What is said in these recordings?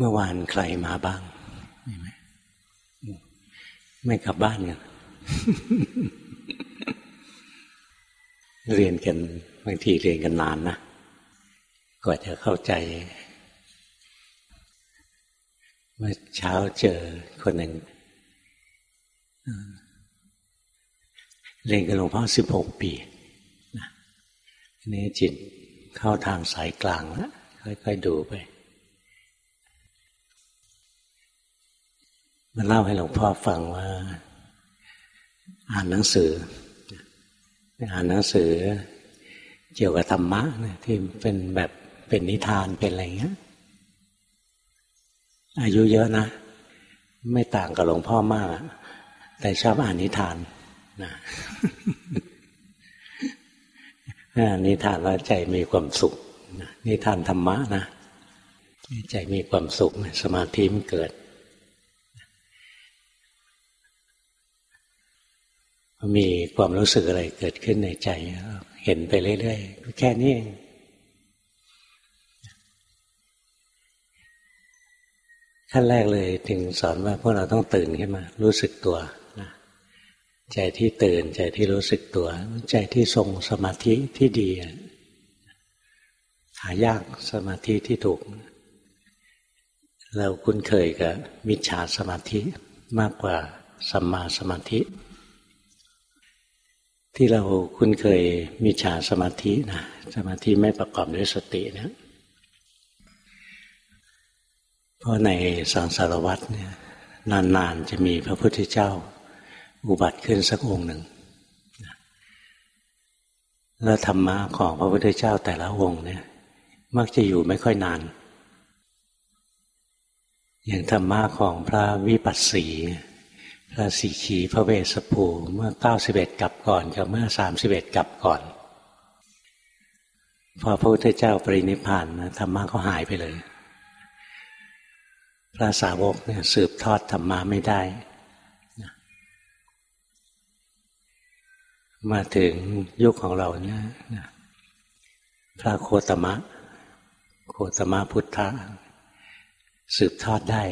เมื่อวานใครมาบ้างไม่กลับบ้านกันเรียนกันบางทีเรียนกันนานนะกว่าจะเข้าใจ เมื่อเช้าเจอคนหนึ่งเรียนกับหลวงพ่อสิบหกปีนี่จิตเข้าทางสายกลางแล้วค่อยๆดูไป มาเล่าให้หลวงพ่อฟังว่า อ่านหนังสือ อ่านหนังสือ เกี่ยวกับธรรมะนะที่เป็นแบบเป็นนิทานเป็นอะไรเงี้ย อายุเยอะนะ ไม่ต่างกับหลวงพ่อมาก แต่ชอบอ่านนิทานนะนิทานแล้วใจมีความสุขนิทานธรรมะนะใจมีความสุขสมาธิมันเกิด มีความรู้สึกอะไรเกิดขึ้นในใจ เห็นไปเรื่อยๆแค่นี้เองขั้นแรกเลยถึงสอนว่าพวกเราต้องตื่นขึ้นมา รู้สึกตัวนะใจที่ตื่นใจที่รู้สึกตัว ใจที่ทรงสมาธิที่ดีหายากสมาธิที่ถูก เราคุ้นเคยกับมิจฉาสมาธิมากกว่าสัมมาสมาธิ ที่เราคุ้นเคยมีฌานสมาธินะสมาธิไม่ประกอบด้วยสติเนะเพราะในสังสารวัตรเนี่ยนานๆจะมีพระพุทธเจ้า อุบัติขึ้นสักองค์หนึ่งแล้วธรรมะของพระพุทธเจ้าแต่ละองค์เนี่ย มักจะอยู่ไม่ค่อยนาน อย่างธรรมะของพระวิปัสสี สีขีพระเวสสภูเมื่อเก้าสิบเอ็ดกับก่อนกับเมื่อสามสิบเอ็ดกับก่อน พอพระพุทธเจ้าปรินิพพานนะธรรมะก็หายไปเลย พระสาวกเนี่ยสืบทอดธรรมะไม่ได้ มาถึงยุคของเราเนี่ยพระโคตมะ โคตมะพุทธะสืบทอดได้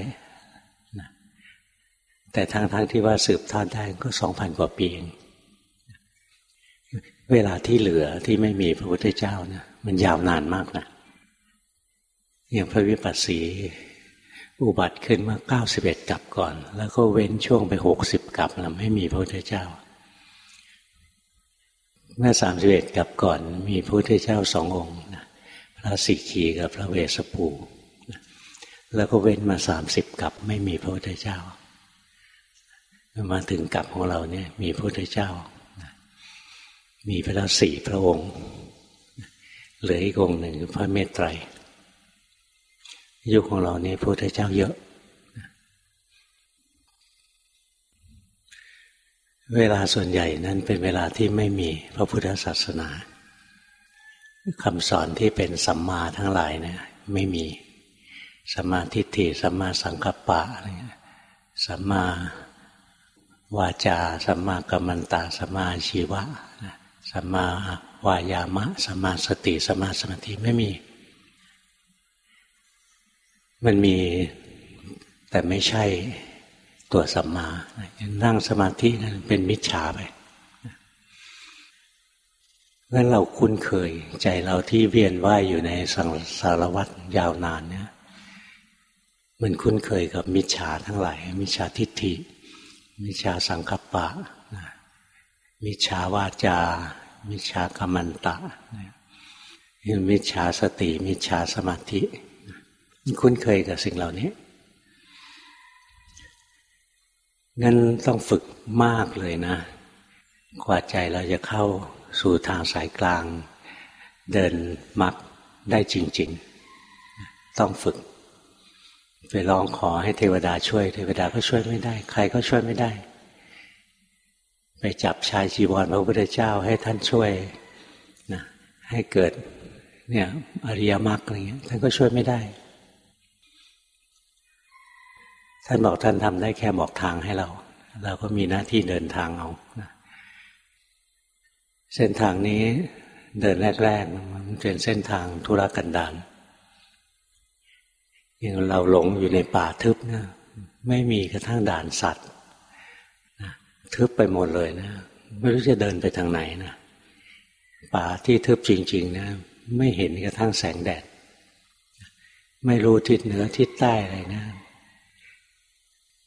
แต่ทางทั้งที่ว่าสืบทอดได้ก็สองพันกว่าปีเองเวลาที่เหลือที่ไม่มีพระพุทธเจ้านะมันยาวนานมากนะอย่างพระวิปัสสีอุบัติขึ้นมาเก้าสิบเอ็ดกับก่อน แล้วก็เว้นช่วงไปหกสิบกับแล้วไม่มีพระพุทธเจ้า เมื่อสามสิบเอ็ดกับก่อน มีพระพุทธเจ้าสององค์นะพระสิกีกับพระเวสสุภูแล้วก็เว้นมาสามสิบกับไม่มีพระพุทธเจ้า มาถึงกลับของเราเนี่ย มีพระพุทธเจ้า มีพระสี่พระองค์ เหลืออีกองค์หนึ่งพระเมตไตร ยุคของเราเนี่ยพระพุทธเจ้าเยอะ เวลาส่วนใหญ่นั้นเป็นเวลาที่ไม่มีพระพุทธศาสนาคำสอนที่เป็นสัมมาทั้งหลายเนี่ยไม่มีสัมมาทิฏฐิสัมมาสังกัปปะอะไรเงี้ยสัมมา วาจาสัมมากัมมันตาสัมมาชีวะสัมมาวายามะสัมมาสติสัมมาสมาธิไม่มี มันมีแต่ไม่ใช่ตัวสัมมานั่งสมาธินั้นเป็นมิจฉาไปงั้นเราคุ้นเคยใจเราที่เวียนว่ายอยู่ในสังสารวัฏยาวนานเนี่ยมันคุ้นเคยกับมิจฉาทั้งหลายมิจฉาทิฏฐิ มิชาสังคปะมิชาวาจา มิชากรรมันตะมิชาสติ มิชาสมาธิ คุ้นเคยกับสิ่งเหล่านี้งั้นต้องฝึกมากเลยนะ กว่าใจเราจะเข้าสู่ทางสายกลาง เดินมักได้จริง ๆ ต้องฝึก ไปลองขอให้เทวดาช่วย เทวดาก็ช่วยไม่ได้ ใครก็ช่วยไม่ได้ ไปจับชายจีวรพระพุทธเจ้าให้ท่านช่วยนะให้เกิดเนี่ยอริยมรรคอะไรเงี้ยท่านก็ช่วยไม่ได้ ท่านบอกท่านทำได้แค่บอกทางให้เรา เราก็มีหน้าที่เดินทางเอานะเส้นทางนี้เดินแรกๆมันเป็นเส้นทางธุรกันดาร อย่างเราหลงอยู่ในป่าทึบนะไม่มีกระทั่งด่านสัตว์นะทึบไปหมดเลยนะ ไม่รู้จะเดินไปทางไหนนะป่าที่ทึบจริง ๆ นะ ไม่เห็นกระทั่งแสงแดด ไม่รู้ทิศเหนือทิศใต้อะไรนะ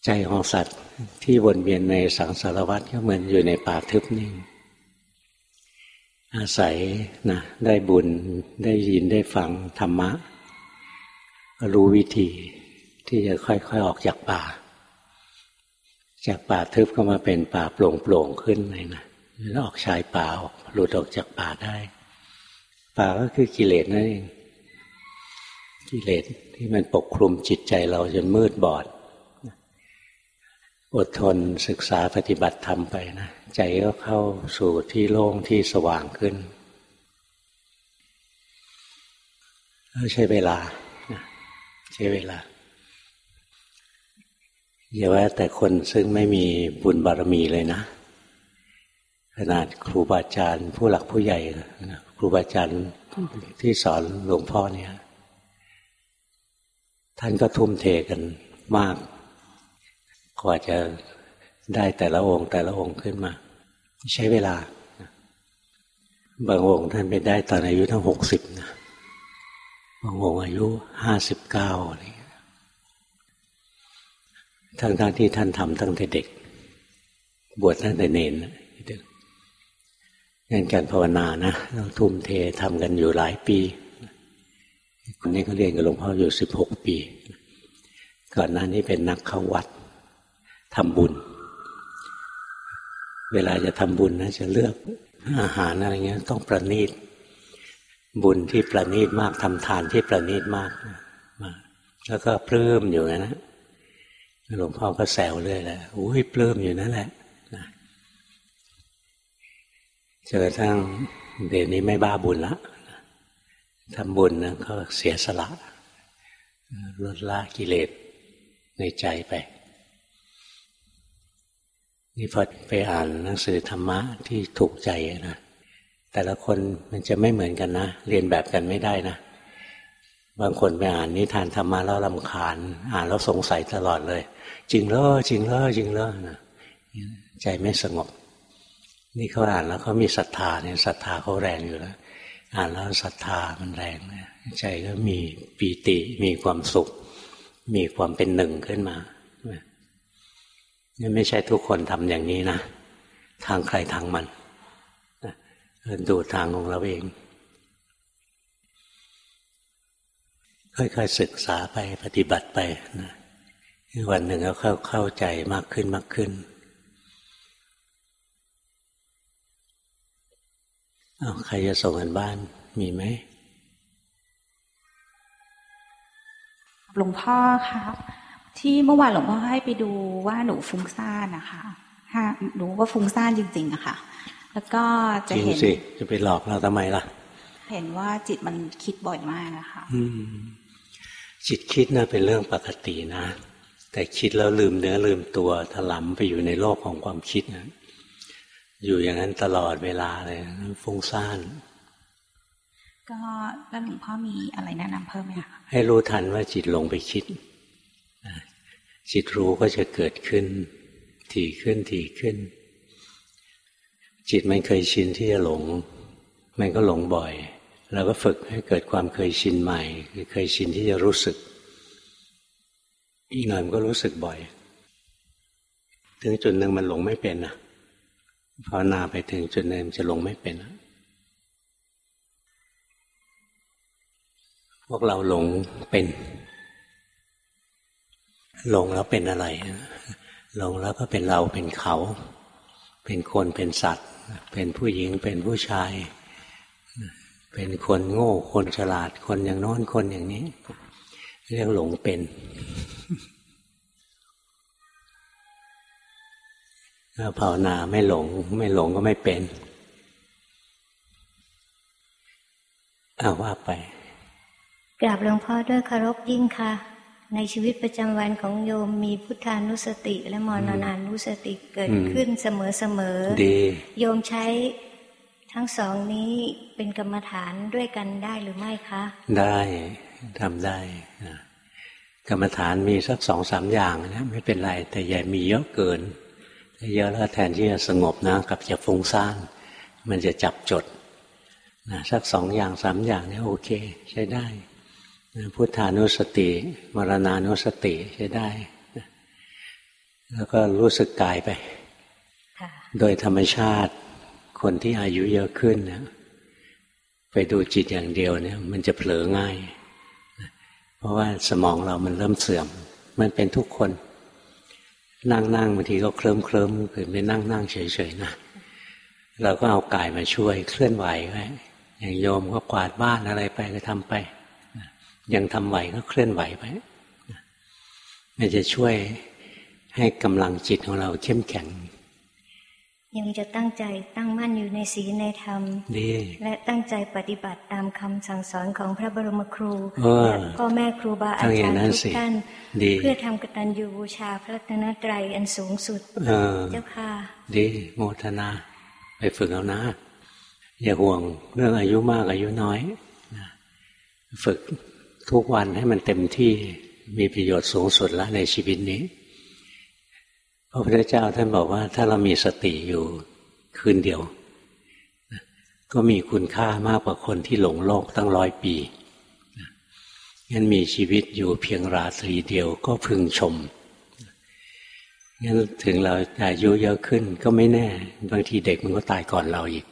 ใจของสัตว์ที่วนเวียนในสังสารวัฏก็เหมือนอยู่ในป่าทึบนิ่ง อาศัยนะได้บุญได้ยินได้ฟังธรรมะ รู้วิธีที่จะค่อยๆออกจากป่า จากป่าทึบก็มาเป็นป่าโปร่งๆขึ้นเลยนะแล้วออกชายป่าออกหลุดออกจากป่าได้ ป่าก็คือกิเลสนั่นเองกิเลสที่มันปกคลุมจิตใจเราจนมืดบอด อดทนศึกษาปฏิบัติธรรมไปนะใจก็เข้าสู่ที่โล่งที่สว่างขึ้นใช้เวลา ช้เวลาอย่าว่าแต่คนซึ่งไม่มีบุญบารมีเลยนะ ขนาดครูบาอาจารย์ ผู้หลักผู้ใหญ่ครูบาอาจารย์ที่สอนหลวงพ่อเนี่ย ท่านก็ทุ่มเทกันมาก กว่าจะได้แต่ละองค์ แต่ละองค์ขึ้นมา ใช้เวลา บางองค์ท่านไปได้ตอนอายุทั้งหกสิบนะ บางองค์อายุห้าสิบเก้าอะไรทั้งทที่ท่านทำตั้งแต่เด็ก บวชตั้งแต่เนนงานการภาวนานะเราทุ่มเททำกันอยู่หลายปี คนนี้เขาเรียนกับหลวงพ่ออยู่สิบหกปี ก่อนหน้านี้เป็นนักเข้าวัดทำบุญ เวลาจะทำบุญนะจะเลือกอาหารอะไรเงี้ย ต้องประณีต บุญที่ประณีตมากทำทานที่ประณีตมากแล้วก็ปลื้มอยู่นะหลวงพ่อก็แซวเรื่อยแหละอุ้ยปลื้มอยู่นั่นแหละจนกระทั่งเดี๋ยวนี้ไม่บ้าบุญละทำบุญนะก็เสียสละ ลดละกิเลสในใจไป นี่พอไปอ่านหนังสือธรรมะที่ถูกใจนะ แต่ละคนมันจะไม่เหมือนกันนะ เรียนแบบกันไม่ได้นะ บางคนไปอ่านนิทานธรรมะแล้วลำคาญ อ่านแล้วสงสัยตลอดเลย จริงเหรอจริงเหรอจริงเหรอนะใจไม่สงบ นี่เขาอ่านแล้วเขามีศรัทธาเนี่ยศรัทธาเขาแรงอยู่แล้ว อ่านแล้วศรัทธามันแรงใจก็มีปีติมีความสุข มีความเป็นหนึ่งขึ้นมานี่ไม่ใช่ทุกคนทำอย่างนี้นะ ทางใครทางมัน ดูทางของเราเองค่อยๆศึกษาไปปฏิบัติไปนะวันหนึ่งก็เข้าเข้าใจมากขึ้นมากขึ้นเอาใครจะส่งกันบ้านมีไหมหลวงพ่อครับ ที่เมื่อวานหลวงพ่อให้ไปดูว่าหนูฟุ้งซ่านนะคะหนูว่าฟุ้งซ่านจริงๆอะค่ะ แล้วก็จะเห็นสิจะไปหลอกเราทำไมล่ะ เห็นว่าจิตมันคิดบ่อยมากนะคะจิตคิดนะเป็นเรื่องปกตินะ แต่คิดแล้วลืมเนื้อลืมตัวถลำไปอยู่ในโลกของความคิดนะอยู่อย่างนั้นตลอดเวลาเลยฟุ้งซ่านก็แล้วหลวงพ่อมีอะไรแนะนำเพิ่มไหมคะให้รู้ทันว่าจิตลงไปคิดจิตรู้ก็จะเกิดขึ้นถี่ขึ้นถี่ขึ้น จิตมันเคยชินที่จะหลง มันก็หลงบ่อย เราก็ฝึกให้เกิดความเคยชินใหม่ คือเคยชินที่จะรู้สึก อีกหน่อยมันก็รู้สึกบ่อย ถึงจุดหนึ่งมันหลงไม่เป็นนะภาวนาไปถึงจุดหนึ่งจะหลงไม่เป็นพวกเราหลงเป็น หลงแล้วเป็นอะไรหลงแล้วก็เป็นเราเป็นเขา เป็นคนเป็นสัตว์ เป็นผู้หญิงเป็นผู้ชาย เป็นคนโง่คนฉลาดคนอย่างโน้นคนอย่างนี้ เรียกหลงเป็นถ้าภาวนาไม่หลง ไม่หลงก็ไม่เป็นเอาว่าไปกราบหลวงพ่อด้วยคารพยิ่งค่ะ ในชีวิตประจำวันของโยมมีพุทธานุสติ และมรณานุสติเกิดขึ้นเสมอเสมอดีโยมใช้ทั้งสองนี้เป็นกรรมฐานด้วยกันได้หรือไม่คะ ได้ทำได้กรรมฐานมีสักสองสามอย่างนะไม่เป็นไร แต่อย่ามีเยอะเกินถ้าเยอะแล้วแทนที่จะสงบนะกับจะฟุ้งซ่านมันจะจับจดนะสักสองอย่างสามอย่างนี่โอเค ใช้ได้ พุทธานุสติมรณานุสติใช้ได้ แล้วก็รู้สึกกายไป โดยธรรมชาติคนที่อายุเยอะขึ้นเนี่ยไปดูจิตอย่างเดียวเนี่ย มันจะเผลอง่าย เพราะว่าสมองเรามันเริ่มเสื่อม มันเป็นทุกคน นั่งนั่งบางทีก็เคลิ้มเคลิ้มคือไม่นั่งนั่งเฉยๆนะเราก็เอากายมาช่วยเคลื่อนไหวไว้อย่างโยมก็กวาดบ้านอะไรไปก็ทำไป ยังทำไหวก็เคลื่อนไหวไปมันจะช่วยให้กำลังจิตของเราเข้มแข็ง ยังจะตั้งใจตั้งมั่นอยู่ในศีลในธรรมดีและตั้งใจปฏิบัติตามคำสั่งสอนของพระบรมครูและพ่อแม่ครูบาอาจารย์ทุกท่านเพื่อทำกตัญญูบูชาพระตนตรัยอันสูงสุดเจ้าค่ะ ดีโมทนา ไปฝึกเอานะ อย่าห่วงเรื่องอายุมากอายุน้อยฝึก ทุกวันให้มันเต็มที่มีประโยชน์สูงสุดแล้วในชีวิตนี้ พระพุทธเจ้าท่านบอกว่า ถ้าเรามีสติอยู่คืนเดียว ก็มีคุณค่ามากกว่าคนที่หลงโลกตั้งร้อยปีงั้นมีชีวิตอยู่เพียงราตรีเดียวก็พึงชมงั้นถึงเราอายุเยอะขึ้นก็ไม่แน่ บางทีเด็กมันก็ตายก่อนเราอีก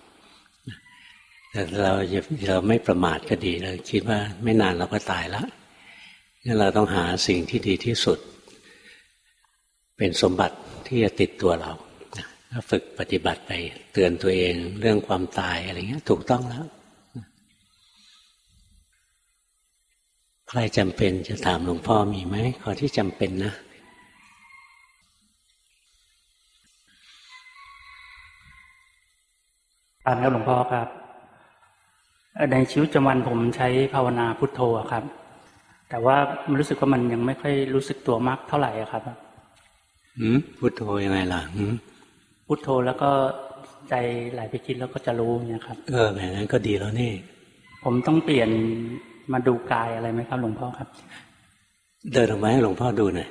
แต่เราเราไม่ประมาทก็ดีเราคิดว่าไม่นานเราก็ตายแล้วงั้นเราต้องหาสิ่งที่ดีที่สุด เป็นสมบัติที่จะติดตัวเราถ้าฝึกปฏิบัติไปเตือนตัวเองเรื่องความตายอะไรเงี้ย ถูกต้องแล้วใครจำเป็นจะถามหลวงพ่อมีไหมขอที่จำเป็นนะตามแล้วหลวงพ่อครับ ในชีวิตประจำวันผมใช้ภาวนาพุทโธครับ แต่ว่ามันรู้สึกว่ามันยังไม่ค่อยรู้สึกตัวมากเท่าไหร่ครับหืมพุทโธยังไงล่ะหืมพุทโธแล้วก็ใจไหลไปคิดแล้วก็จะรู้เนี่ยครับ เออแบบนั้นก็ดีแล้วนี่ ผมต้องเปลี่ยนมาดูกายอะไรไหมครับ หลวงพ่อครับ เดินออกมาให้หลวงพ่อดูหน่อย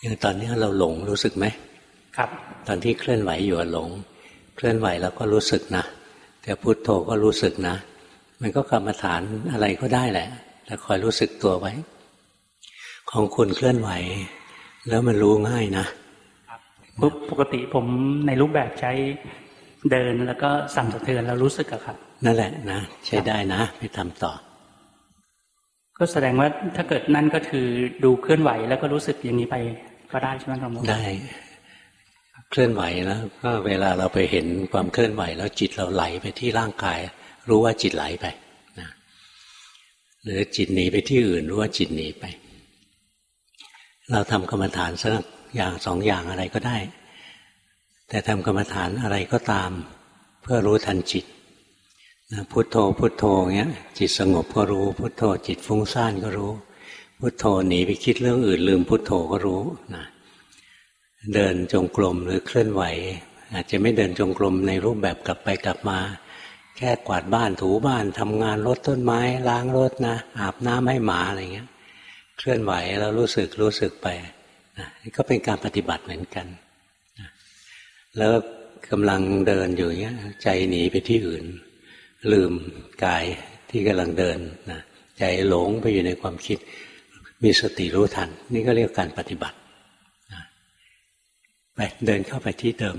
อย่างตอนนี้เราหลงรู้สึกไหมครับ ตอนที่เคลื่อนไหวอยู่หลงเค ลื่อนไหวแล้วก็รู้สึกนะแต่พุทโธก็รู้สึกนะ มันก็กรรมฐานอะไรก็ได้แหละ แต่คอยรู้สึกตัวไว้ ของคุณเคลื่อนไหว แล้วมันรู้ง่ายนะปุ๊บปกติผมในรูปแบบใช้เดินแล้วก็สั่งสะเทือนแล้วรู้สึกอะครับ นั่นแหละนะ ใช้ได้นะ ไปทำต่อ ก็แสดงว่าถ้าเกิดนั่นก็คือดูเคลื่อนไหวแล้วก็รู้สึกอย่างนี้ไปก็ได้ใช่ไหมครับได้ เคลื่อนไหวแล้วก็เวลาเราไปเห็นความเคลื่อนไหว แล้วจิตเราไหลไปที่ร่างกาย รู้ว่าจิตไหลไปนะหรือจิตหนีไปที่อื่นรู้ว่าจิตหนีไป เราทำกรรมฐานสักอย่างสองอย่างอะไรก็ได้ แต่ทำกรรมฐานอะไรก็ตาม เพื่อรู้ทันจิตนะพุโทโธพุโทโธเงี้ย จิตสงบก็รู้ พุโทโธจิตฟุ้งซ่านก็รู้ พุโทโธหนีไปคิดเรื่องอื่นลืมพุโทโธก็รู้นะ เดินจงกรมหรือเคลื่อนไหว อาจจะไม่เดินจงกรมในรูปแบบกลับไปกลับมา แค่กวาดบ้านถูบ้านทำงานรดต้นไม้ ล้างรถนะ อาบน้ำให้หมาอะไรเงี้ย เคลื่อนไหวแล้วรู้สึกรู้สึกไปนะก็เป็นการปฏิบัติเหมือนกันนะแล้วกำลังเดินอยู่เนี้ย ใจหนีไปที่อื่น ลืมกายที่กำลังเดินนะใจหลงไปอยู่ในความคิด มีสติรู้ทัน นี่ก็เรียกการปฏิบัติ ไปเดินเข้าไปที่เดิม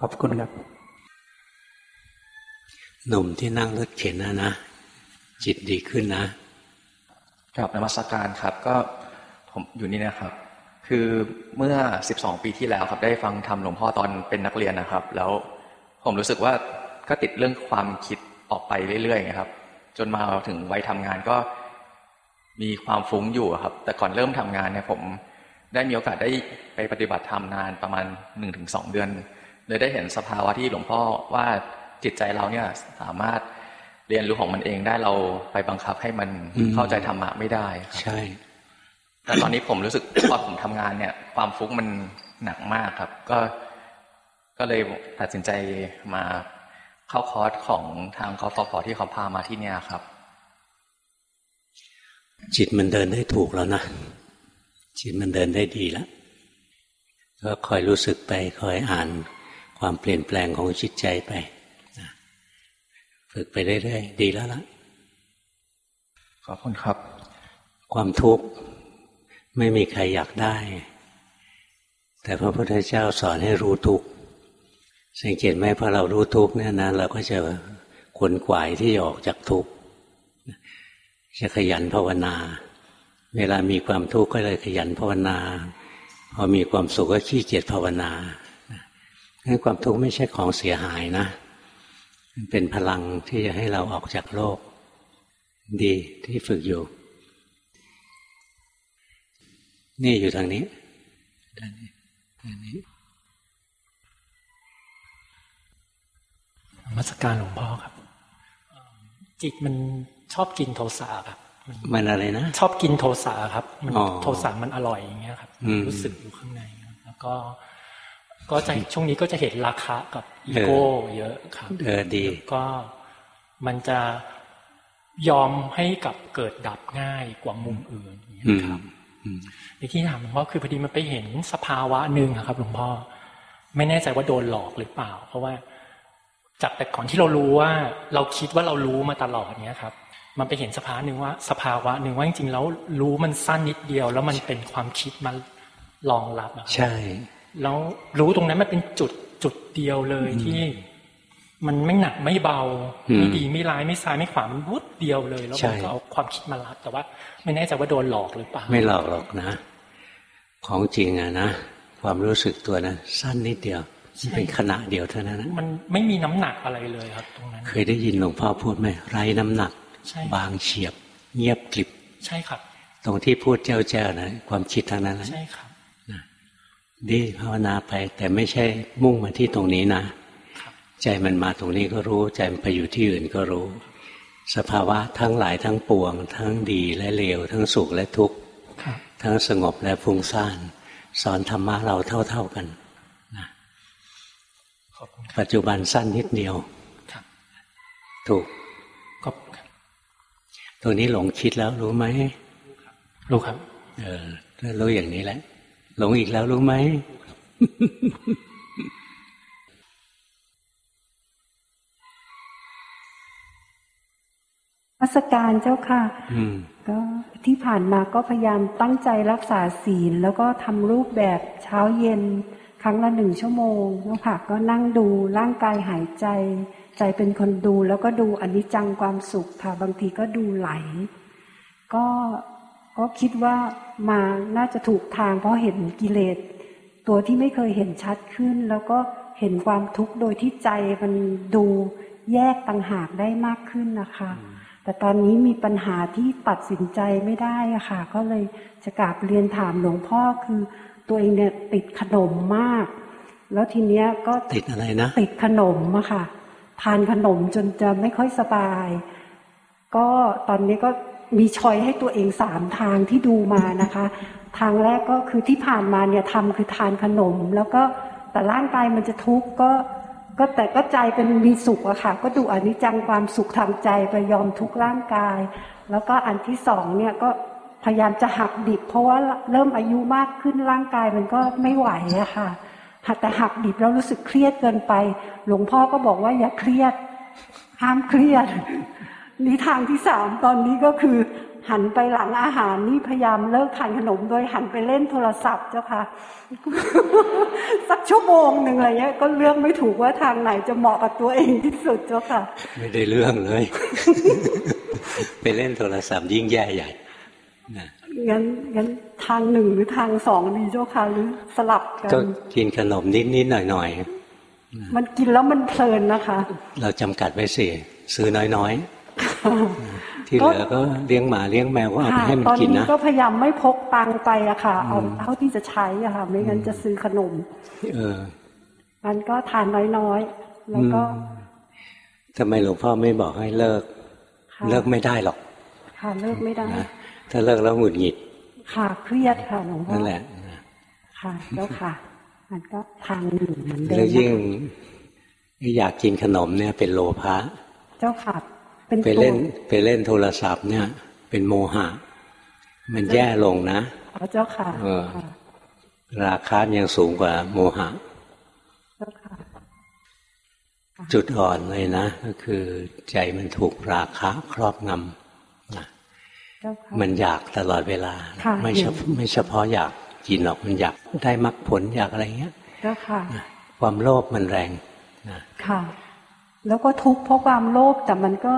ขอบคุณครับ หนุ่มที่นั่งรถเข็นนะนะ จิตดีขึ้นนะกับนมัสการครับ ก็ผมอยู่นี่นะครับ คือเมื่อสิบสองปีที่แล้วครับ ได้ฟังธรรมหลวงพ่อตอนเป็นนักเรียนนะครับ แล้วผมรู้สึกว่าก็ติดเรื่องความคิดออกไปเรื่อยๆครับ จนมาถึงวัยทำงานก็มีความฟุ้งอยู่ครับ แต่ก่อนเริ่มทำงานเนี่ยผม ได้มีโอกาสได้ไปปฏิบัติธรรมนานประมาณหนึ่งถึงสองเดือน เลยได้เห็นสภาวะที่หลวงพ่อว่าจิตใจเราเนี่ยสามารถเรียนรู้ของมันเองได้เราไปบังคับให้มันเข้าใจธรรมะไม่ได้ใช่แต่ตอนนี้ผมรู้สึกพอผมทำงานเนี่ย ความฟุ้งมันหนักมากครับ ก็ก็เลยตัดสินใจมาเข้าคอร์สของทางคอฟอที่เขาพามาที่เนี่ยครับ จิตมันเดินได้ถูกแล้วนะ จิตมันเดินได้ดีแล้วก็คอยรู้สึกไปคอยอ่านความเปลี่ยนแปลงของจิตใจไปฝึกไปเรื่อยๆดีแล้วล่ะขอบคุณครับ ความทุกข์ไม่มีใครอยากได้ แต่พระพุทธเจ้าสอนให้รู้ทุกข์สังเกตไหมพอเรารู้ทุกข์เนี่ยนะเราก็จะขนขวายที่ออกจากทุกข์จะขยันภาวนา เวลามีความทุกข์ก็เลยขยันภาวนา พอมีความสุขก็ขี้เกียจภาวนางั้นความทุกข์ไม่ใช่ของเสียหายนะ เป็นพลังที่จะให้เราออกจากโลก ดีที่ฝึกอยู่ นี่อยู่ทางนี้ด้านนี้ด้านนี้มัสการหลวงพ่อครับ จิตมันชอบกินโทสะครับ มันอะไรนะ ชอบกินโทสะครับมันโทสะมันอร่อยอย่างเงี้ยครับรู้สึกอยู่ข้างในแล้วก็ ก็จะช่วงนี้ก็จะเห็นราคะกับอีโก้เยอะครับเออดีก็มันจะยอมให้กับเกิดดับง่ายกว่ามุมอื่นครับในที่ถามหลวงพ่อคือพอดีมันไปเห็นสภาวะหนึ่งครับหลวงพ่อไม่แน่ใจว่าโดนหลอกหรือเปล่า เพราะว่าจากแต่ก่อนที่เรารู้ว่า เราคิดว่าเรารู้มาตลอดเนี้ยครับ มันไปเห็นสภาวะหนึ่งว่า สภาวะหนึ่งว่าจริงๆแล้วรู้มันสั้นนิดเดียว แล้วมันเป็นความคิดมันรองรับอะใช่ แล้วรู้ตรงนั้นมันเป็นจุดจุดเดียวเลยที่มันไม่หนักไม่เบาไม่ดีไม่ร้ายไม่ซ้ายไม่ขวามันวุดเดียวเลย แล้วมันก็เอาความคิดมารับแต่ว่า ไม่แน่ใจว่าโดนหลอกหรือเปล่าไม่หลอกหรอกนะ ของจริงอะนะความรู้สึกตัวนะสั้นนิดเดียวเป็นขณะเดียวเท่านั้นมันไม่มีน้ำหนักอะไรเลยครับตรงนั้น เคยได้ยินหลวงพ่อพูดไหมไร้น้ำหนัก บางเฉียบ เงียบกลิบ ใช่ครับ ตรงที่พูดเจ้าเจ้านะความคิดทางนั้นใช่ครับดีภาวนาไป แต่ไม่ใช่มุ่งมาที่ตรงนี้นะใจมันมาตรงนี้ก็รู้ ใจมันไปอยู่ที่อื่นก็รู้ สภาวะทั้งหลายทั้งปวง ทั้งดีและเลว ทั้งสุขและทุกข์ทั้งสงบและฟุ้งซ่าน สอนธรรมะเราเท่า ๆกันปัจจุบันสั้นนิดเดียวถูก ตัวนี้หลงคิดแล้วรู้ไหมรู้ครับ เออรู้อย่างนี้แหละ หลงอีกแล้วรู้ไหมมัสการเจ้าค่ะก็ที่ผ่านมาก็พยายามตั้งใจรักษาศีล แล้วก็ทำรูปแบบเช้าเย็น ครั้งละหนึ่งชั่วโมงแล้วค่ะก็นั่งดูร่างกายหายใจ ใจเป็นคนดูแล้วก็ดูอนิจจังความสุขค่ะ บางทีก็ดูไหล ก็ก็คิดว่ามาน่าจะถูกทางเพราะเห็นกิเลสตัวที่ไม่เคยเห็นชัดขึ้น แล้วก็เห็นความทุกข์โดยที่ใจมันดูแยกต่างหากได้มากขึ้นนะคะ แต่ตอนนี้มีปัญหาที่ตัดสินใจไม่ได้ะค่ะ ก็เลยจะกราบเรียนถามหลวงพ่อคือ ตัวเองเนี่ยติดขนมมาก แล้วทีเนี้ยก็ติดอะไรนะ ติดขนมอะค่ะ ทานขนมจนจะไม่ค่อยสบาย ก็ตอนนี้ก็มีชอยให้ตัวเองสามทางที่ดูมานะคะ ทางแรกก็คือที่ผ่านมาเนี่ยทำคือทานขนม แล้วก็แต่ร่างกายมันจะทุกข์ก็ก็แต่ก็ใจเป็นมีสุขอะค่ะ ก็ดูอนิจจังความสุขทางใจไปยอมทุกร่างกาย แล้วก็อันที่สองเนี่ยก็พ ยายามจะหักดิบ เพราะว่าเริ่มอายุมากขึ้นร่างกายมันก็ไม่ไหวอะค่ะแต่หักดิบแล้วรู้สึกเครียดเกินไป หลวงพ่อก็บอกว่าอย่าเครียดห้ามเครียดนี่ทางที่สามตอนนี้ก็คือ หันไปหลังอาหารนี่พยายามเลิกทานขนมโดยหันไปเล่นโทรศัพท์เจ้าค่ะ สักชั่วโมงหนึ่งอะไรเงี้ย ก็เลือกไม่ถูกว่าทางไหนจะเหมาะกับตัวเองที่สุดเจ้าค่ะ ไม่ได้เรื่องเลย ไปเล่นโทรศัพท์ยิ่งแย่ใหญ่ งั้นงั้นทางหนึ่งหรือทางสองดีเจ้าค่ะหรือสลับกันก็กินขนมนิดนิดหน่อยหน่อยมันกินแล้วมันเพลินนะคะ เราจำกัดไว้สิซื้อน้อยๆ ที่เหลือก็เลี้ยงหมาเลี้ยงแมวก็เอาไปให้มันกินนะก็พยายามไม่พกตังไปอะค่ะเอาเท่าที่จะใช้อะค่ะ ไม่งั้นจะซื้อขนม เออ มันก็ทานน้อยๆ แล้วก็ทำไมหลวงพ่อไม่บอกให้เลิก เลิกไม่ได้หรอกค่ะเลิกไม่ได้ ถ้าเลิกแล้วหงุดหงิด ค่ะเครียดค่ะหลวงพ่อนั่นแหละค่ะแล้วค่ะ มันก็ทางหนึ่งเหมือนเดิมแล้วยิ่งอยากกินขนมเนี่ย เป็นโลภะเจ้าค่ะเป็นไปเล่นไปเล่นโทรศัพท์เนี่ย เป็นโมหะ มันแย่ลงนะอ๋อเจ้าค่ะราคายังสูงกว่าโมหะ เจ้าค่ะจุดอ่อนเลยนะ ก็คือใจมันถูกราคะครอบงำนะ มันอยากตลอดเวลา ไม่เฉพาะไม่เฉพาะอยากกินหรอกมันอยากได้มรรคผลอยากอะไรเงี้ยความโลภมันแรงนะค่ะ แล้วก็ทุกข์เพราะความโลภแต่มันก็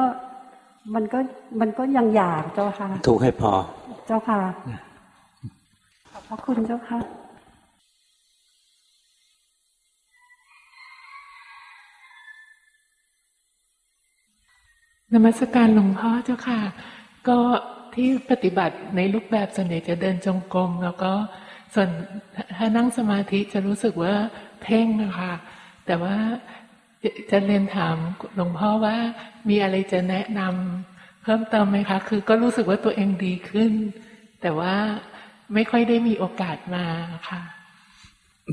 มันก็มันก็ยังอยากเจ้าค่ะ ทุกข์ให้พอ เจ้าค่ะขอบพระคุณเจ้าค่ะนมัสการหลวงพ่อเจ้าค่ะ ก็ ที่ปฏิบัติในรูปแบบส่วนใหญ่จะเดินจงกรมแล้วก็ส่วนถ้านั่งสมาธิจะรู้สึกว่าเพ่งนะคะแต่ว่าจะเรียนถามหลวงพ่อว่ามีอะไรจะแนะนำเพิ่มเติมไหมคะ คือก็รู้สึกว่าตัวเองดีขึ้น แต่ว่าไม่ค่อยได้มีโอกาสมาค่ะ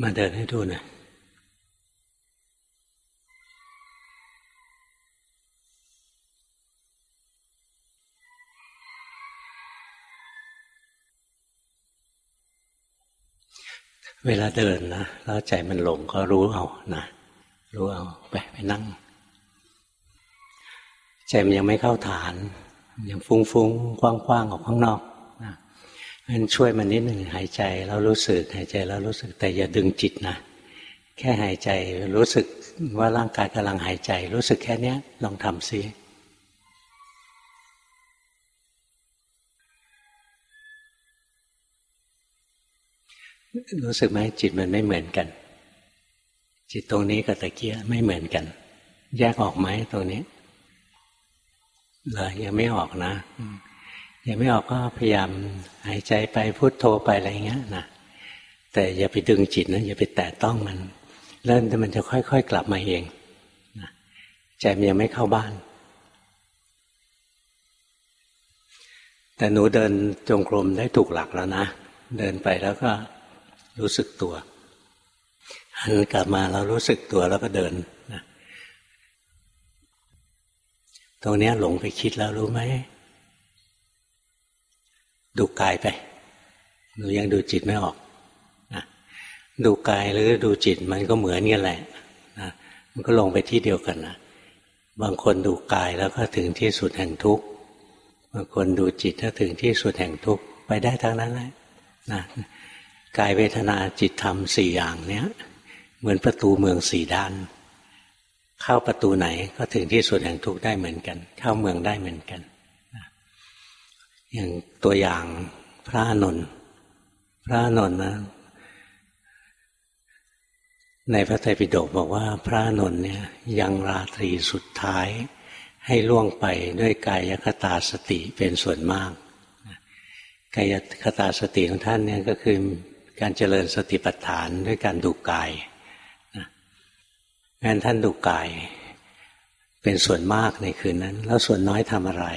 มาเดินให้ดูนะ เวลาเดินนะแล้วใจมันหลงก็รู้เอานะรู้เอาไปไปนั่ง ใจมันยังไม่เข้าฐาน ยังฟุ้งฟุ้งกว้างกว้างออกข้างนอกนะงั้นช่วยมันนิดหนึ่งหายใจแล้วรู้สึกหายใจแล้วรู้สึกแต่อย่าดึงจิตนะแค่หายใจรู้สึกว่าร่างกายกำลังหายใจ รู้สึกแค่นี้ลองทำซิ รู้สึกไหมจิตมันไม่เหมือนกัน จิตตรงนี้กับตะเกียไม่เหมือนกัน แยกออกไหมตรงนี้เลยยังไม่ออกนะยังไม่ออกก็พยายามหายใจไปพุโทโธไปอะไรเงี้ยนะแต่อย่าไปดึงจิตนะอย่าไปแตะต้องมันเริ่มแต่มันจะค่อยๆกลับมาเองนะใจมันยังไม่เข้าบ้าน แต่หนูเดินจงกรมได้ถูกหลักแล้วนะ เดินไปแล้วก็ รู้สึกตัวหันกลับมาเรารู้สึกตัวแล้วก็เดินนะตรงนี้หลงไปคิดแล้วรู้ไหมดูกายไปหนูยังดูจิตไม่ออกนะดูกายหรือดูจิตมันก็เหมือนกันแหละนะมันก็ลงไปที่เดียวกันนะบางคนดูกายแล้วก็ถึงที่สุดแห่งทุกข์บางคนดูจิตถ้าถึงที่สุดแห่งทุกข์ไปได้ทั้งนั้นแหละนะ กายเวทนาจิตธรรมสี่อย่างเนี้ยเหมือนประตูเมืองสี่ด้าน เข้าประตูไหนก็ถึงที่สุดแห่งทุกข์ได้เหมือนกัน เข้าเมืองได้เหมือนกันอย่างตัวอย่างพระนนท์พระนนท์นะ ในพระไตรปิฎกบอกว่า พระนนท์เนี่ยยังราตรีสุดท้าย ให้ล่วงไปด้วยกายคตาสติเป็นส่วนมากกายคตาสติของท่านเนี่ยก็คือ การเจริญสติปัฏฐานด้วยการดูกายนะงั้นท่านดูกายเป็นส่วนมากในคืนนั้น แล้วส่วนน้อยทำอะไร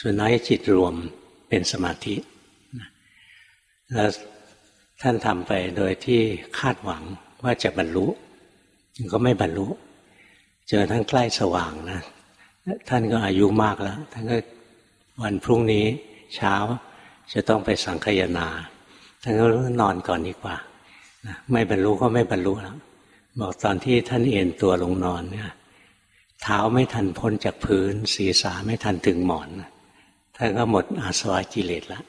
ส่วนน้อยจิตรวมเป็นสมาธิ แล้วท่านทำไปโดยที่คาดหวังว่าจะบรรลุก็ไม่บรรลุเจอท่านใกล้สว่างนะท่านก็อายุมากแล้ว ท่านก็วันพรุ่งนี้เช้าจะต้องไปสังคยนา ท่านก็รู้นอนก่อนดีกว่าไม่บรรลุก็ไม่บรรลุแล้วบอกตอนที่ท่านเอ็นตัวลงนอนเนี่ยเท้าไม่ทันพ้นจากพื้น ศีรษะไม่ทันถึงหมอนท่านก็หมดอาสวะกิเลสละ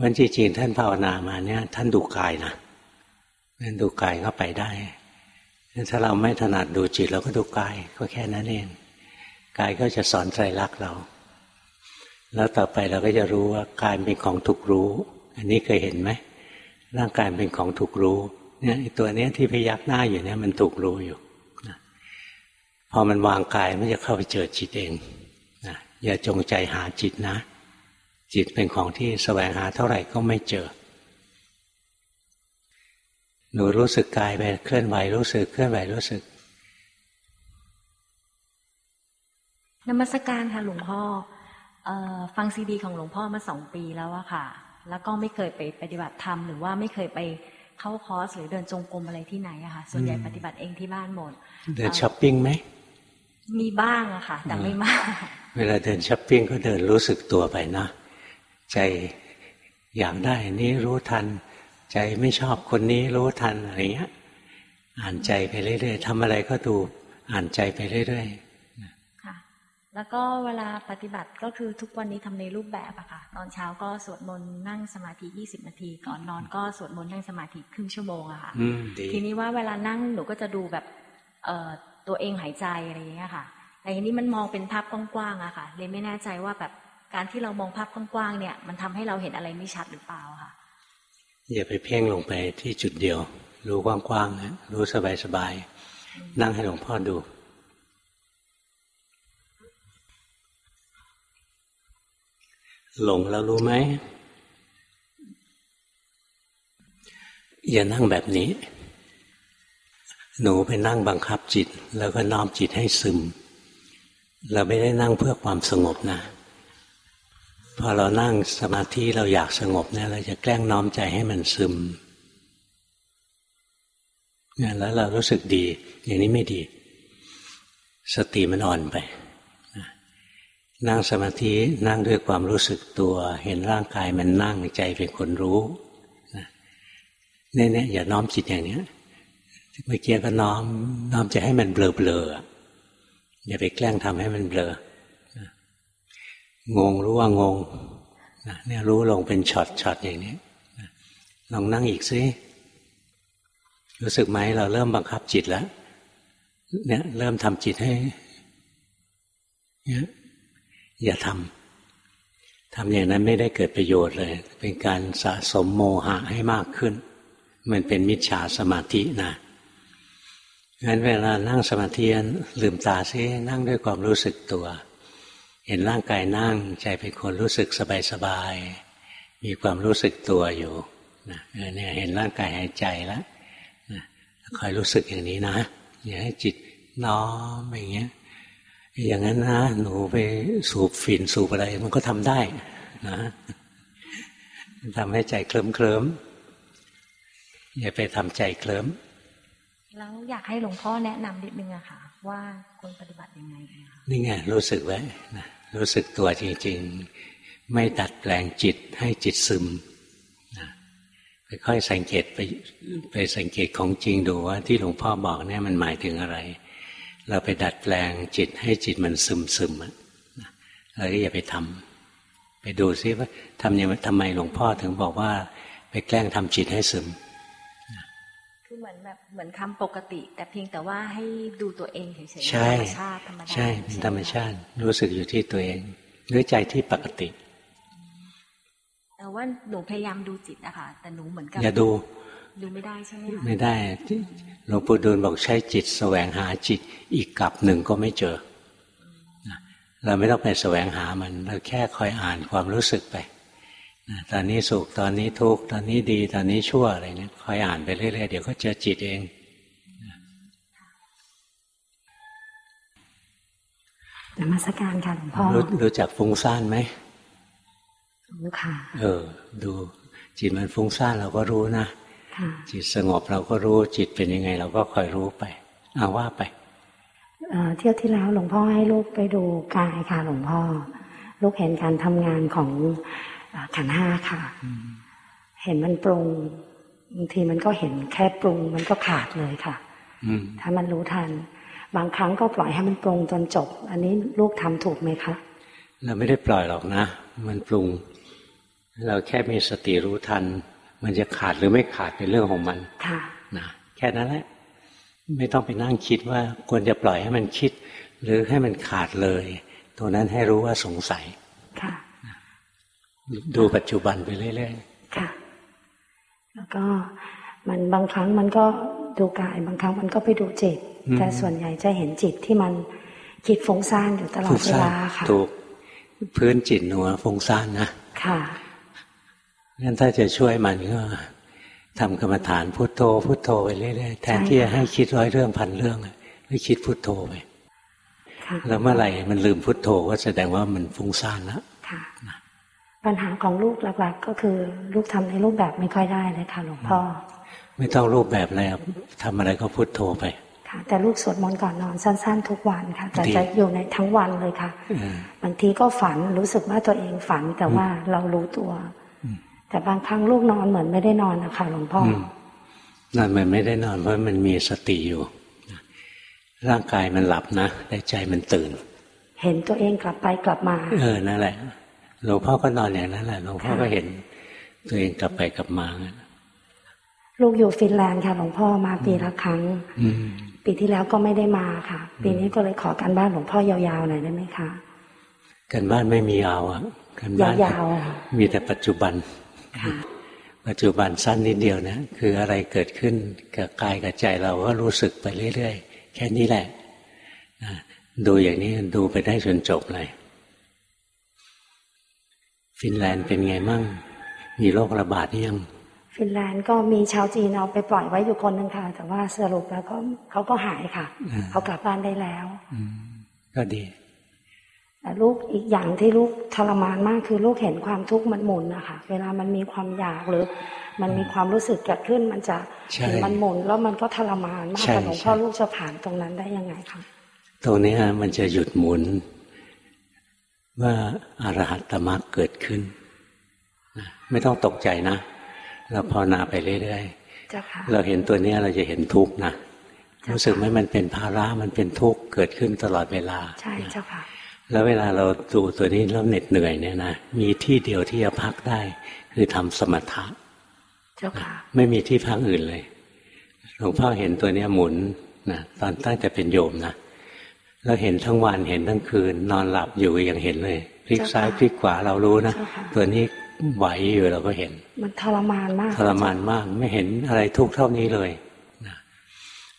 วันจริงๆท่านภาวนามาเนี่ย ท่านดูกายนะท่นดูกายก็ไปได้ถ้าเราไม่ถนัดดูจิตเราก็ดูกายก็แค่นั้นเองกายก็จะสอนใจรักเรา แล้วต่อไปเราก็จะรู้ว่ากายเป็นของถูกรู้ อันนี้เคยเห็นไหมร่างกายเป็นของถูกรู้เนี่ยตัวเนี้ยที่พยักหน้าอยู่เนี่ยมันถูกรู้อยู่นะพอมันวางกายมันจะเข้าไปเจอจิตเองนะอย่าจงใจหาจิตนะ จิตเป็นของที่แสวงหาเท่าไหร่ก็ไม่เจอ หนูรู้สึกกายไปเคลื่อนไหวรู้สึกเคลื่อนไหวรู้สึกนมัสการค่ะหลวงพ่อฟังซีดีของหลวงพ่อมาสองปีแล้วอะค่ะ แล้วก็ไม่เคยไปปฏิบัติธรรมหรือว่าไม่เคยไปเข้าคอร์สหรือเดินจงกรมอะไรที่ไหนอะค่ะ ส่วนใหญ่ปฏิบัติเองที่บ้านหมด เดินช้อปปิ้งไหม มีบ้างอะค่ะ แต่ไม่มาก เวลาเดินช้อปปิ้งก็เดินรู้สึกตัวไปนะ ใจอยากได้นี้รู้ทัน ใจไม่ชอบคนนี้รู้ทันอะไรเงี้ย อ่านใจไปเรื่อยๆทำอะไรก็ดู อ่านใจไปเรื่อยๆค่ะ แล้วก็เวลาปฏิบัติก็คือทุกวันนี้ทำในรูปแบบอะค่ะ ตอนเช้าก็สวดมนต์นั่งสมาธิยี่สิบนาที ก่อนนอนก็สวดมนต์นั่งสมาธิครึ่งชั่วโมงอะค่ะทีนี้ว่าเวลานั่งหนูก็จะดูแบบเอตัวเองหายใจอะไรอย่างเงี้ยค่ะแต่ทีนี้มันมองเป็นภาพกว้างๆอะค่ะ เลยไม่แน่ใจว่าแบบการที่เรามองภาพกว้างๆเนี่ย มันทำให้เราเห็นอะไรไม่ชัดหรือเปล่าค่ะอย่าไปเพ่งลงไปที่จุดเดียว รู้กว้างๆนะรู้สบายๆนั่งให้หลวงพ่อดู หลงแล้วรู้ไหม อย่านั่งแบบนี้ หนูไปนั่งบังคับจิต แล้วก็น้อมจิตให้ซึม เราไม่ได้นั่งเพื่อความสงบนะ พอเรานั่งสมาธิเราอยากสงบเนี่ยเราจะแกล้งน้อมใจให้มันซึมเนี่ยแล้วเรารู้สึกดี อย่างนี้ไม่ดี สติมันอ่อนไป นั่งสมาธินั่งด้วยความรู้สึกตัว เห็นร่างกายมันนั่งใจเป็นคนรู้เนี่ยอย่าน้อมจิตอย่างเนี้ยเมื่อกี้ก็น้อมน้อมจะให้มันเบลอเบลออย่าไปแกล้งทำให้มันเบลองงรู้ว่างงเนี่ยรู้ลงเป็นช็อตช็อตอย่างนี้ลองนั่งอีกซิรู้สึกไหมเราเริ่มบังคับจิตแล้วเนี่ย เริ่มทำจิตให้เนี่ย อย่าทำทำอย่างนั้นไม่ได้เกิดประโยชน์เลย เป็นการสะสมโมหะให้มากขึ้น มันเป็นมิจฉาสมาธินะงั้นเวลานั่งสมาธิลืมตาซินั่งด้วยความรู้สึกตัว เห็นร่างกายนั่งใจเป็นคนรู้สึกสบายๆมีความรู้สึกตัวอยู่นะเนี่ยเห็นร่างกายหายใจแล้วนะคอยรู้สึกอย่างนี้นะอย่าให้จิตน้อมอย่างเงี้ย อย่างนั้นนะ หนูไปสูบฝิ่นสูบอะไร มันก็ทำได้ นะทำให้ใจเคลิ้มเคลิ้มอย่าไปทำใจเคลิ้มแล้วอยากให้หลวงพ่อแนะนำนิดนึงอะค่ะ ว่าควรปฏิบัติยังไงนี่ไงรู้สึกไว้นะรู้สึกตัวจริง ๆ ไม่ดัดแปลงจิตให้จิตซึมนะค่อยสังเกตไปไปสังเกตของจริงดูว่าที่หลวงพ่อบอกเนี่ยมันหมายถึงอะไร เราไปดัดแปลงจิตให้จิตมันซึมซึมเราก็อย่าไปทำไปดูซิว่าทำยังทำไมหลวงพ่อถึงบอกว่า ไปแกล้งทำจิตให้ซึมคือเหมือนแบบเหมือนทำปกติ แต่เพียงแต่ว่าให้ดูตัวเองเฉยๆธรรมชาติธรรมดาใช่เป็นธรรมชาติ รู้สึกอยู่ที่ตัวเองด้วยใจที่ปกติแต่ว่าหนูพยายามดูจิตนะคะแต่หนูเหมือนกับอย่าดู ดูไม่ได้ใช่ไหมไม่ได้หลวงปู่ดูลบอกใช้จิตแสวงหาจิตอีกกลับหนึ่งก็ไม่เจอเราไม่ต้องไปแสวงหามันเราแค่คอยอ่านความรู้สึกไปตอนนี้สุขตอนนี้ทุกข์ตอนนี้ดี ตอนนี้ชั่วอะไรเนี่ยคอยอ่านไปเรื่อยๆเดี๋ยวก็เจอจิตเองนมัสการค่ะหลวงพ่อรู้รู้จักฟุ้งซ่านไหมรู้ค่ะ เออ ดูจิตมันฟุ้งซ่านเราก็รู้นะ จิตสงบเราก็รู้จิตเป็นยังไง เราก็คอยรู้ไปเอาว่าไปเที่ยวที่แล้วหลวงพ่อให้ลูกไปดูกายค่ะหลวงพ่อ ลูกเห็นการทำงานของขันห้าค่ะ เห็นมันปรุงบางทีมันก็เห็นแค่ปรุงมันก็ขาดเลยค่ะถ้ามันรู้ทัน บางครั้งก็ปล่อยให้มันปรุงจนจบ อันนี้ลูกทำถูกไหมคะเราไม่ได้ปล่อยหรอกนะ มันปรุง เราแค่มีสติรู้ทัน มันจะขาดหรือไม่ขาดเป็นเรื่องของมันค่ะนะแค่นั้นแหละ ไม่ต้องไปนั่งคิดว่าควรจะปล่อยให้มันคิด หรือให้มันขาดเลย ตัวนั้นให้รู้ว่าสงสัยค่ะดูปัจจุบันไปเรื่อยๆค่ะ แล้วก็มันบางครั้งมันก็ดูกาย บางครั้งมันก็ไปดูจิต แต่ส่วนใหญ่จะเห็นจิตที่มันจิตฟุ้งซ่านอยู่ตลอดเวลาค่ะถูกพื้นจิตหนัวฟุ้งซ่านนะค่ะ งั้นถ้าจะช่วยมันก็ทำกรรมฐานพุทโธพุทโธไปเรื่อยๆแทนที่จะให้คิดร้อยเรื่องพันเรื่องให้คิดพุทโธไปแล้วเมื่อไหร่มันลืมพุทโธก็แสดงว่ามันฟุ้งซ่านแล้วปัญหาของลูกหลักๆ ก็คือลูกทำในรูปแบบไม่ค่อยได้เลยค่ะหลวงพ่อ ไม่ต้องรูปแบบอะไรทำอะไรก็พุทโธไป ค่ะ แต่ลูกสวดมนต์ก่อนนอนสั้น ๆ ทุกวันค่ะ แต่จะอยู่ในทั้งวันเลยค่ะบางทีก็ฝันรู้สึกว่าตัวเองฝันแต่ว่าเรารู้ตัว แต่บางครั้งลูกนอนเหมือนไม่ได้นอนนะคะหลวงพ่อนอนมันไม่ได้นอน เพราะมันมีสติอยู่ร่างกายมันหลับนะแต่ใจมันตื่น เห็นตัวเองกลับไปกลับมา เออนั่นแหละหลวงพ่อก็นอนอย่างนั้นแหละหลวงพ่อก็เห็น ตัวเองกลับไปกลับมาลูกอยู่ฟินแลนด์ค่ะหลวงพ่อมาปีละครั้งปีที่แล้วก็ไม่ได้มาค่ะ ปีนี้ก็เลยขอการบ้านหลวงพ่อยาวๆหน่อยได้ไหมคะการบ้านไม่มีเอาอะการบ้านยาวมีแต่ปัจจุบัน ปัจจุบันสั้นนิดเดียวนะ คืออะไรเกิดขึ้นกับกายกับใจเราก็รู้สึกไปเรื่อยๆ แค่นี้แหละดูอย่างนี้ดูไปได้จนจบเลย ฟินแลนด์เป็นไงมั่ง มีโรคระบาดยัง ฟินแลนด์ก็มีชาวจีนเอาไปปล่อยไว้อยู่คนหนึ่งค่ะ แต่ว่าสรุปแล้วก็เขาก็หายค่ะ เขากลับบ้านได้แล้ว ก็ดีแต่ ลูกอีกอย่างที่ลูกทรมานมากคือลูกเห็นความทุกข์มันหมุนนะคะเวลามันมีความอยากหรือ มันมีความรู้สึกเกิดขึ้นมันจะเห็นมันหมุนแล้วมันก็ทรมานมากหลวงพ่อลูกจะผ่านตรงนั้นได้ยังไงคะตรงนี้มันจะหยุดหมุน ว่าอารหัตตมรรคเกิดขึ้นไม่ต้องตกใจนะ เราภาวนาไปเรื่อยๆเราเห็นตัวนี้เราจะเห็นทุกข์นะรู้สึกไหมมันเป็นภาระมันเป็นทุกข์เกิดขึ้นตลอดเวลาใช่เจ้าค่ะ แล้วเวลาเราดูตัวนี้แล้วเหน็ดเหนื่อยเนี่ยนะมีที่เดียวที่จะพักได้ คือทำสมถะเจ้าค่ะไม่มีที่พักอื่นเลยหลวงพ่อเห็นตัวเนี้ยหมุนนะตอนตั้งแต่เป็นโยมนะแล้วเห็นทั้งวันเห็นทั้งคืน นอนหลับอยู่ยังเห็นเลยพลิกซ้ายพลิกขวาเรารู้นะตัวนี้ไหวอยู่เราก็เห็น มันทรมานมาก ทรมานมากไม่เห็นอะไรทุกเท่านี้เลยนะ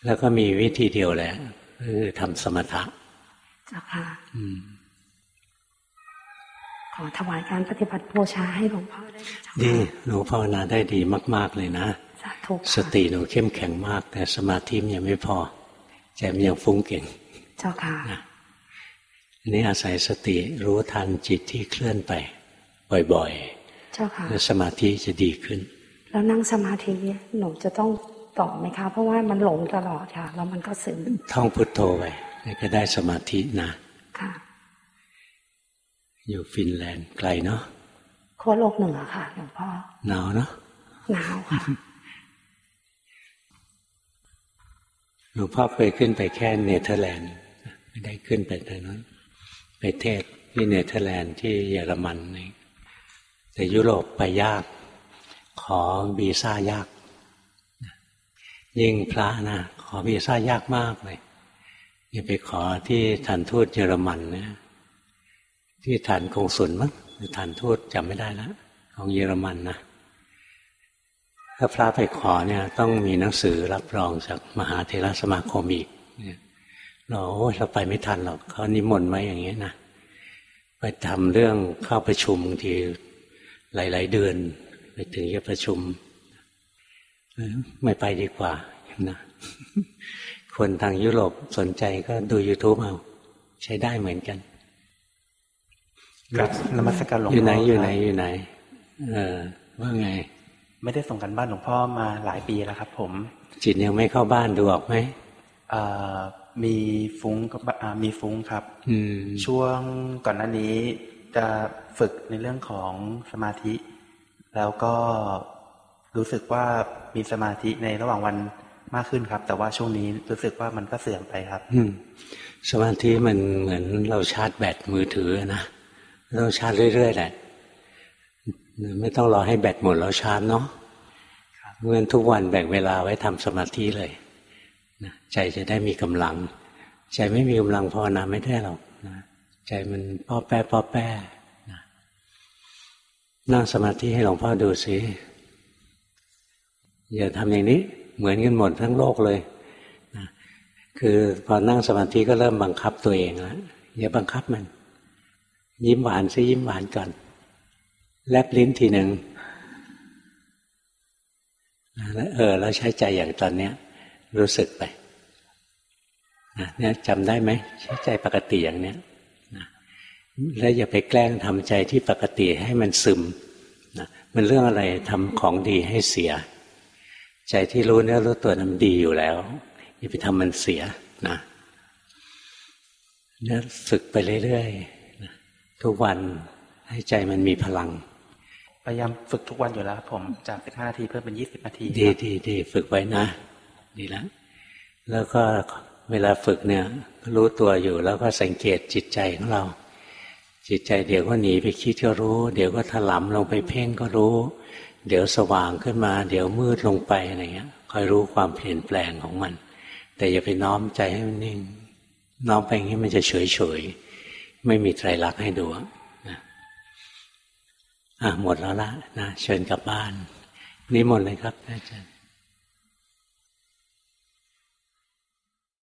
แล้วก็มีวิธีเดียวแหละคือทำสมถะจ้าค่ะข อถวายการปฏิบัติบูชาให้หลวงพ่อได้ดีหนูภาวนาได้ดีมาก ๆเลยนะสติหนูเข้มแข็งมาก แต่สมาธิยังไม่พอใจมันยังฟุ้งเก่ง เจ้าค่ะอันนี้อาศัยสติรู้ทันจิตที่เคลื่อนไป บ่อยๆ เจ้าค่ะสมาธิจะดีขึ้น แล้วนั่งสมาธิหนูจะต้องต่อไหมคะ เพราะว่ามันหลงตลอดค่ะ แล้วมันก็ซึมท่องพุทโธไปก็ได้สมาธินะค่ะ อยู่ฟินแลนด์ไกลเนาะขั้วโลกเหนือค่ะหลวงพ่อหนาวเนาะหนาวค่ะหลวงพ่อเคยขึ้นไปแค่เนเธอร์แลนด์ไม่ได้ขึ้นไปแต่นั้น ไปเทศน์ที่เนเธอร์แลนด์ที่เยอรมันนี่แต่ยุโรปไปยาก ขอวีซ่ายาก ยิ่งพระนะขอวีซ่ายากมากเลยอย่าไปขอที่ฐานทูตเยอรมันนะ ที่ฐานกงสุลมั้งหรือฐานทูตจำไม่ได้แล้วของเยอรมันนะถ้าพระไปขอเนี่ย ต้องมีหนังสือรับรองจากมหาเทรสมาคมอีกเราเราไปไม่ทันหรอกเขานิมนต์ไว้อย่างนี้นะไปทำเรื่องเข้าประชุมทีหลาย ๆ เดือน ไปถึงจะประชุม ไม่ไปดีกว่านะคนทางยุโรปสนใจก็ดู YouTube เอา ใช้ได้เหมือนกัน ครับนมัสการหลวงพ่ออยู่ไหนอยู่ไหนอยู่ไหน เออว่าไง ไม่ได้ส่งกันบ้านหลวงพ่อมาหลายปีแล้วครับ ผม จิตยังไม่เข้าบ้านดูออกไหมมีฟุ้งมีฟุ้งครับช่วงก่อนหน้านี้จะฝึกในเรื่องของสมาธิ แล้วก็รู้สึกว่ามีสมาธิในระหว่างวันมากขึ้นครับ แต่ว่าช่วงนี้รู้สึกว่ามันก็เสื่อมไปครับอืสมาธิมันเหมือนเราชาร์จแบตมือถือนะ ต้องชาร์จเรื่อยๆแหละไม่ต้องรอให้แบตหมดแล้วชาร์จเนาะเมื่อทุกวันแบ่งเวลาไว้ทำสมาธิเลยใจจะได้มีกำลัง ใจไม่มีกำลังภาวนาไม่ได้หรอกนะใจมันป้อแป้ป้อแป้นั่งสมาธิให้หลวงพ่อดูสิอย่าทำอย่างนี้ เหมือนกันหมดทั้งโลกเลยนะคือพอนั่งสมาธิก็เริ่มบังคับตัวเองแล้วอย่าบังคับมัน ยิ้มหวานซิยิ้มหวานก่อน แลบลิ้นทีหนึ่งเออ แล้วใช้ใจอย่างตอนเนี้ย รู้สึกไปเนี่ยจำได้ไหมใช้ใจปกติอย่างเนี้ยแล้วอย่าไปแกล้งทำใจที่ปกติให้มันซึมนะมันเรื่องอะไรทำของดีให้เสีย ใจที่รู้เนื้อรู้ตัวนั้นดีอยู่แล้ว อย่าไปทำมันเสียนะเนี่ยฝึกไปเรื่อยๆ ทุกวันให้ใจมันมีพลัง พยายามฝึกทุกวันอยู่แล้วผมจากสิบห้านาทีเพิ่มเป็นยี่สิบนาทีดีดีดีฝึกไว้นะ ดีแล้วแล้วก็เวลาฝึกเนี่ยรู้ตัวอยู่แล้วก็สังเกตจิตใจของเรา จิตใจเดี๋ยวก็หนีไปคิดก็รู้ เดี๋ยวก็ถลำลงไปเพ่งก็รู้ เดี๋ยวสว่างขึ้นมา เดี๋ยวมืดลงไปอะไรเงี้ยคอยรู้ความเปลี่ยนแปลงของมัน แต่อย่าไปน้อมใจให้มันนิ่ง น้อมไปอย่างนี้มันจะเฉยเฉย ไม่มีไตรลักษณ์ให้ดูนะอะหมดแล้วละนะเชิญกลับบ้านนี่หมดเลยครับอาจารย์